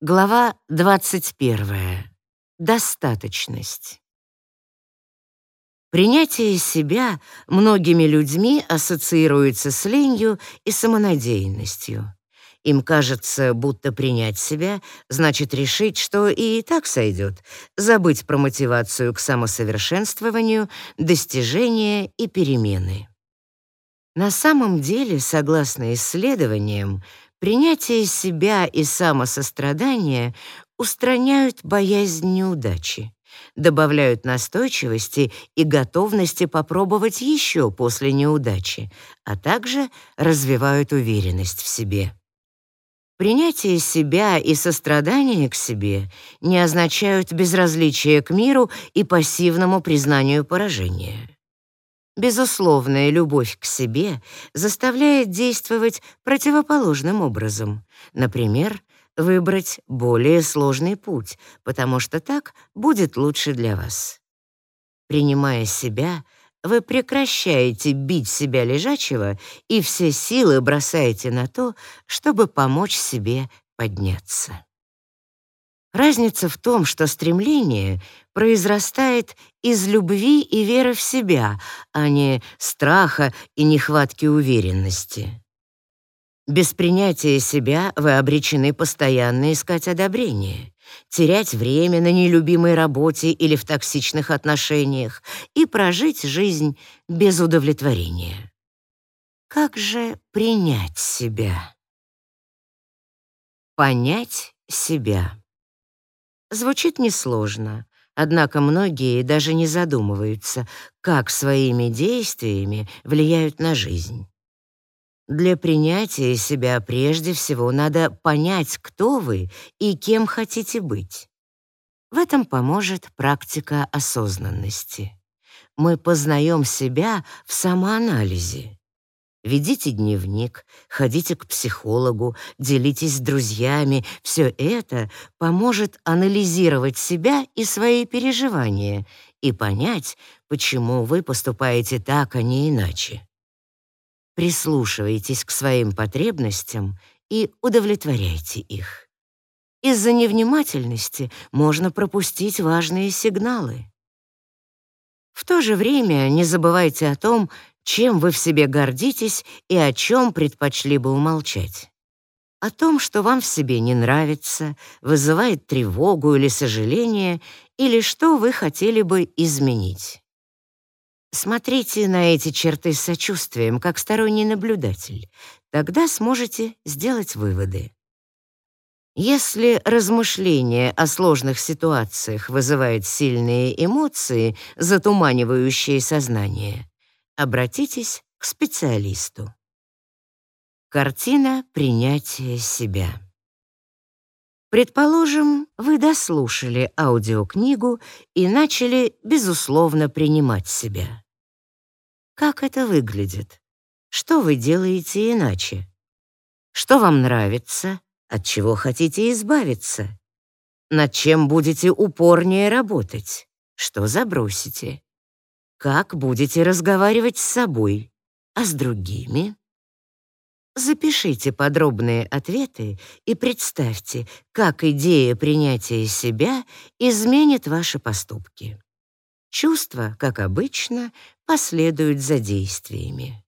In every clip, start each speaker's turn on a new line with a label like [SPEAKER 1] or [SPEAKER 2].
[SPEAKER 1] Глава 21. Достаточность. Принятие себя многими людьми ассоциируется с ленью и самонадеянностью. Им кажется, будто принять себя значит решить, что и так сойдет, забыть про мотивацию к самосовершенствованию, достижения и перемены. На самом деле, согласно исследованиям, Принятие себя и самосострадание устраняют боязнь неудачи, добавляют настойчивости и готовности попробовать еще после неудачи, а также развивают уверенность в себе. Принятие себя и сострадание к себе не означают безразличие к миру и пассивному признанию поражения. Безусловная любовь к себе заставляет действовать противоположным образом. Например, выбрать более сложный путь, потому что так будет лучше для вас. Принимая себя, вы прекращаете бить себя лежачего и все силы бросаете на то, чтобы помочь себе подняться. Разница в том, что стремление произрастает из любви и веры в себя, а не страха и нехватки уверенности. Без принятия себя вы обречены постоянно искать одобрение, терять время на нелюбимой работе или в токсичных отношениях и прожить жизнь без удовлетворения. Как же принять себя? Понять себя. Звучит несложно, однако многие даже не задумываются, как своими действиями влияют на жизнь. Для принятия себя прежде всего надо понять, кто вы и кем хотите быть. В этом поможет практика осознанности. Мы познаем себя в самоанализе. Ведите дневник, ходите к психологу, делитесь с друзьями. Все это поможет анализировать себя и свои переживания и понять, почему вы поступаете так, а не иначе. Прислушивайтесь к своим потребностям и удовлетворяйте их. Из-за невнимательности можно пропустить важные сигналы. В то же время не забывайте о том, чем вы в себе гордитесь и о чем предпочли бы умолчать. О том, что вам в себе не нравится, вызывает тревогу или сожаление, или что вы хотели бы изменить. Смотрите на эти черты с сочувствием, как сторонний наблюдатель. Тогда сможете сделать выводы. Если размышление о сложных ситуациях вызывает сильные эмоции, затуманивающие сознание, обратитесь к специалисту. Картина принятия себя. Предположим, вы дослушали аудиокнигу и начали, безусловно, принимать себя. Как это выглядит? Что вы делаете иначе? Что вам нравится? От чего хотите избавиться? Над чем будете упорнее работать? Что забросите? Как будете разговаривать с собой, а с другими? Запишите подробные ответы и представьте, как идея принятия себя изменит ваши поступки. Чувства, как обычно, последуют за действиями.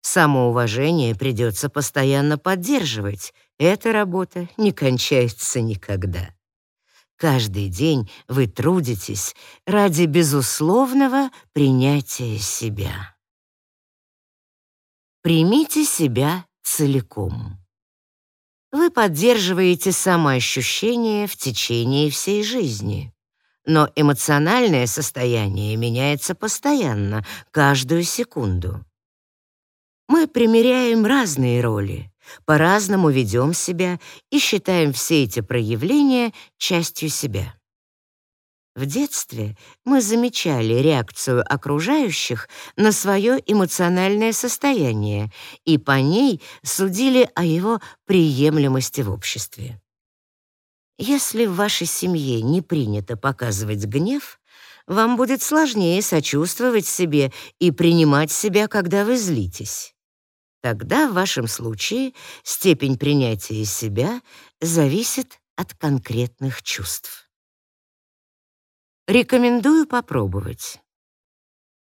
[SPEAKER 1] Самоуважение придется постоянно поддерживать. Эта работа не кончается никогда. Каждый день вы трудитесь ради безусловного принятия себя. Примите себя целиком. Вы поддерживаете самоощущение в течение всей жизни. Но эмоциональное состояние меняется постоянно, каждую секунду. Мы примеряем разные роли, по-разному ведем себя и считаем все эти проявления частью себя. В детстве мы замечали реакцию окружающих на свое эмоциональное состояние и по ней судили о его приемлемости в обществе. Если в вашей семье не принято показывать гнев, вам будет сложнее сочувствовать себе и принимать себя, когда вы злитесь. Тогда в вашем случае степень принятия себя зависит от конкретных чувств. Рекомендую попробовать.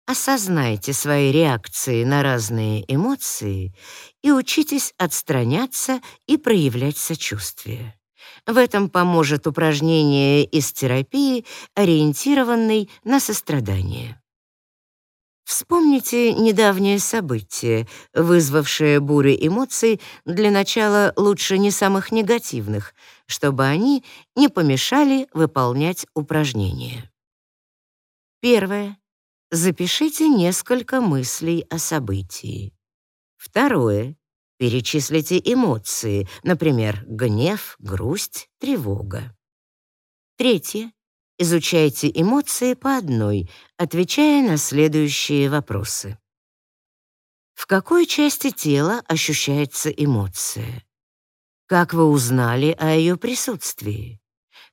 [SPEAKER 1] Осознайте свои реакции на разные эмоции и учитесь отстраняться и проявлять сочувствие. В этом поможет упражнение из терапии, ориентированной на сострадание. Вспомните недавнее событие, вызвавшее бурю эмоций, для начала лучше не самых негативных, чтобы они не помешали выполнять упражнение. Первое. Запишите несколько мыслей о событии. Второе. Перечислите эмоции, например, гнев, грусть, тревога. Третье. Изучайте эмоции по одной, отвечая на следующие вопросы. В какой части тела ощущается эмоция? Как вы узнали о ее присутствии?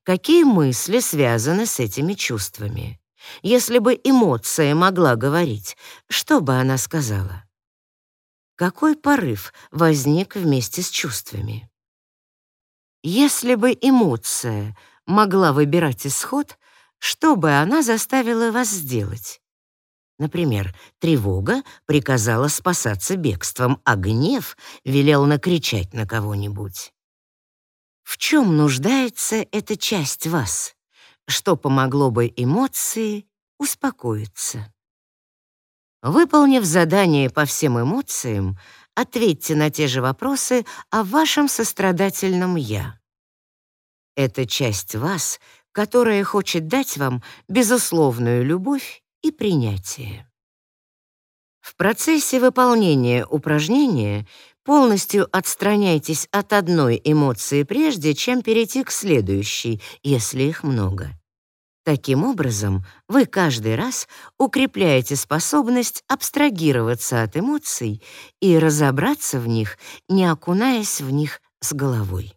[SPEAKER 1] Какие мысли связаны с этими чувствами? Если бы эмоция могла говорить, что бы она сказала? Какой порыв возник вместе с чувствами? Если бы эмоция могла выбирать исход, что бы она заставила вас сделать? Например, тревога приказала спасаться бегством, а гнев велел накричать на кого-нибудь. В чем нуждается эта часть вас? Что помогло бы эмоции успокоиться? Выполнив задание по всем эмоциям, ответьте на те же вопросы о вашем сострадательном «я». Это часть вас, которая хочет дать вам безусловную любовь и принятие. В процессе выполнения упражнения полностью отстраняйтесь от одной эмоции прежде, чем перейти к следующей, если их много. Таким образом, вы каждый раз укрепляете способность абстрагироваться от эмоций и разобраться в них, не окунаясь в них с головой.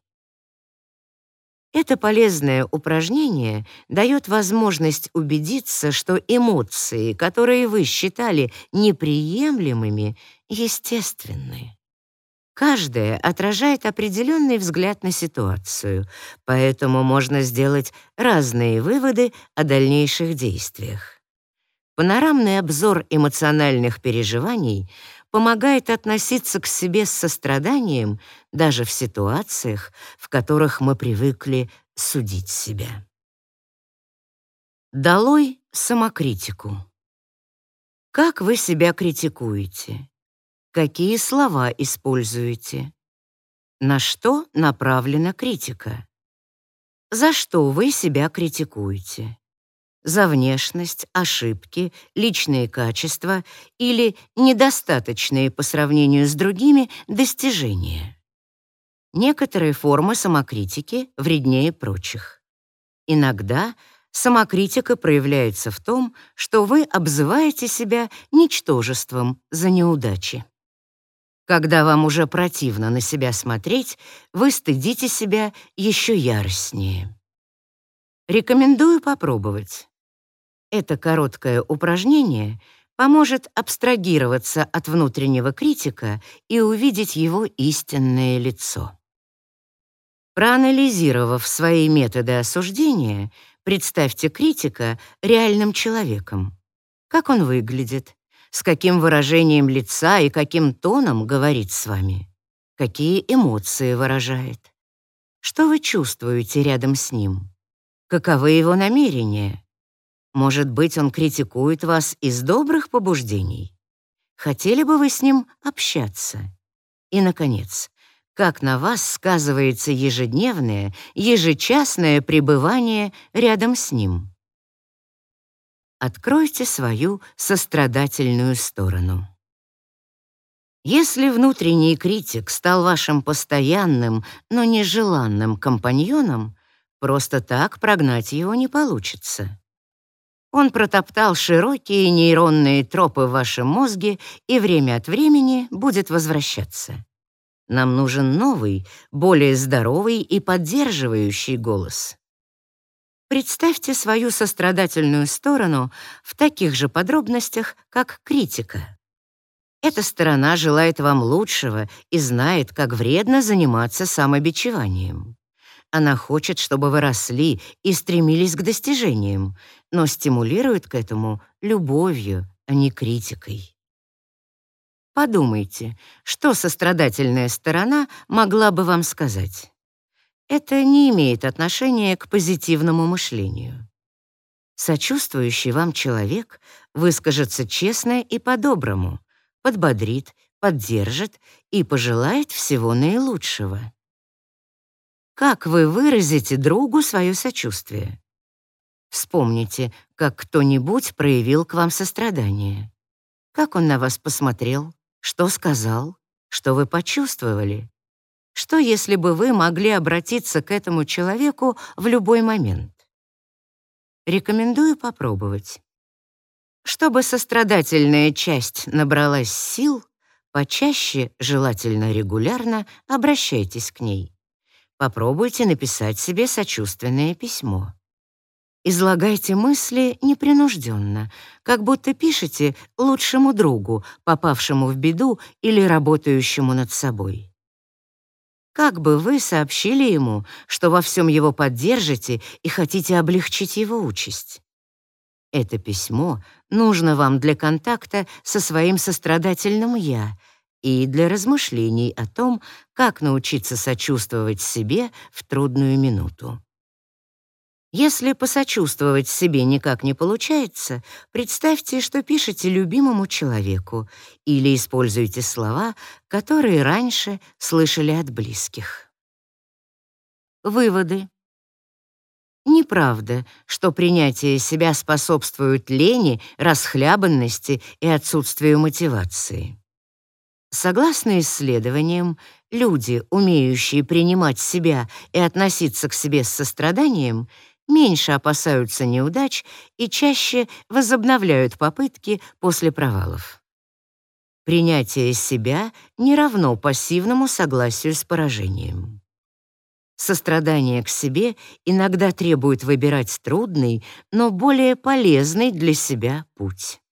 [SPEAKER 1] Это полезное упражнение дает возможность убедиться, что эмоции, которые вы считали неприемлемыми, естественны. Каждая отражает определенный взгляд на ситуацию, поэтому можно сделать разные выводы о дальнейших действиях. Панорамный обзор эмоциональных переживаний помогает относиться к себе с состраданием даже в ситуациях, в которых мы привыкли судить себя. Долой самокритику. Как вы себя критикуете? Какие слова используете? На что направлена критика? За что вы себя критикуете? За внешность, ошибки, личные качества или недостаточные по сравнению с другими достижения. Некоторые формы самокритики вреднее прочих. Иногда самокритика проявляется в том, что вы обзываете себя ничтожеством за неудачи. Когда вам уже противно на себя смотреть, вы стыдите себя еще яростнее. Рекомендую попробовать. Это короткое упражнение поможет абстрагироваться от внутреннего критика и увидеть его истинное лицо. Проанализировав свои методы осуждения, представьте критика реальным человеком. Как он выглядит, с каким выражением лица и каким тоном говорит с вами, какие эмоции выражает. Что вы чувствуете рядом с ним? Каковы его намерения? Может быть, он критикует вас из добрых побуждений? Хотели бы вы с ним общаться? И, наконец, как на вас сказывается ежедневное, ежечасное пребывание рядом с ним? Откройте свою сострадательную сторону. Если внутренний критик стал вашим постоянным, но нежеланным компаньоном, просто так прогнать его не получится. Он протоптал широкие нейронные тропы в вашем мозге и время от времени будет возвращаться. Нам нужен новый, более здоровый и поддерживающий голос. Представьте свою сострадательную сторону в таких же подробностях, как критика. Эта сторона желает вам лучшего и знает, как вредно заниматься самобичеванием. Она хочет, чтобы вы росли и стремились к достижениям, но стимулирует к этому любовью, а не критикой. Подумайте, что сострадательная сторона могла бы вам сказать. Это не имеет отношения к позитивному мышлению. Сочувствующий вам человек выскажется честно и по-доброму, подбодрит, поддержит и пожелает всего наилучшего. Как вы выразите другу свое сочувствие? Вспомните, как кто-нибудь проявил к вам сострадание. Как он на вас посмотрел, что сказал, что вы почувствовали. Что, если бы вы могли обратиться к этому человеку в любой момент? Рекомендую попробовать. Чтобы сострадательная часть набралась сил, почаще, желательно регулярно, обращайтесь к ней. Попробуйте написать себе сочувственное письмо. Излагайте мысли непринужденно, как будто пишете лучшему другу, попавшему в беду или работающему над собой. Как бы вы сообщили ему, что во всем его поддержите и хотите облегчить его участь? Это письмо нужно вам для контакта со своим сострадательным «я», и для размышлений о том, как научиться сочувствовать себе в трудную минуту. Если посочувствовать себе никак не получается, представьте, что пишете любимому человеку или используйте слова, которые раньше слышали от близких. Выводы. Неправда, что принятие себя способствует лени, расхлябанности и отсутствию мотивации. Согласно исследованиям, люди, умеющие принимать себя и относиться к себе с состраданием, меньше опасаются неудач и чаще возобновляют попытки после провалов. Принятие себя не равно пассивному согласию с поражением. Сострадание к себе иногда требует выбирать трудный, но более полезный для себя путь.